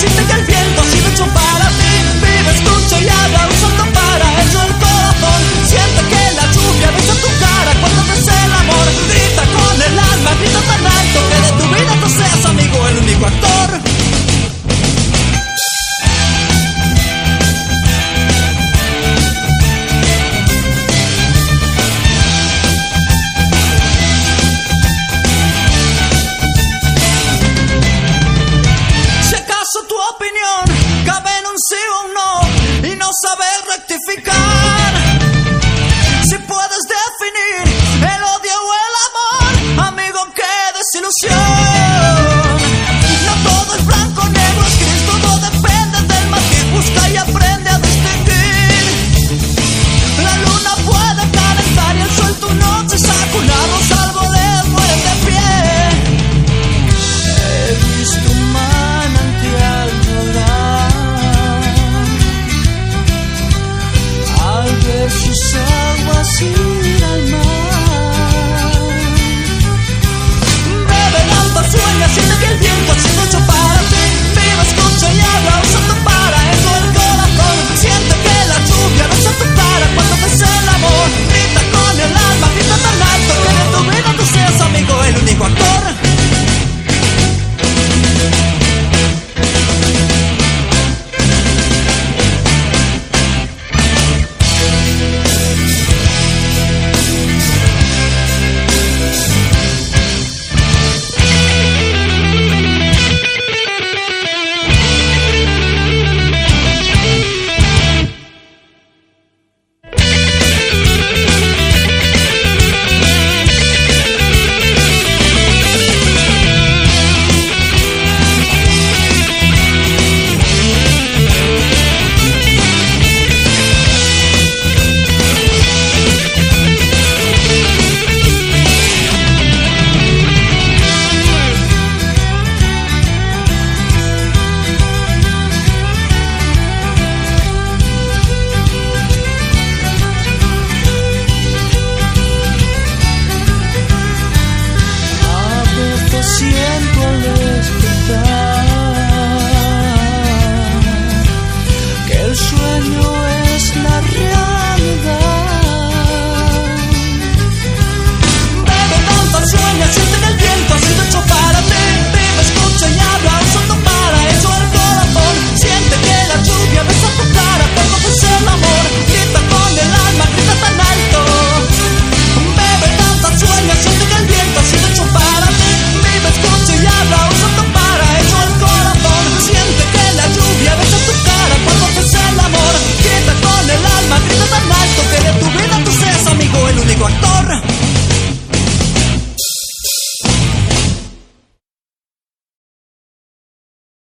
Siente que el viento ha sido hecho para ti. Vive, escucha y habla único actor.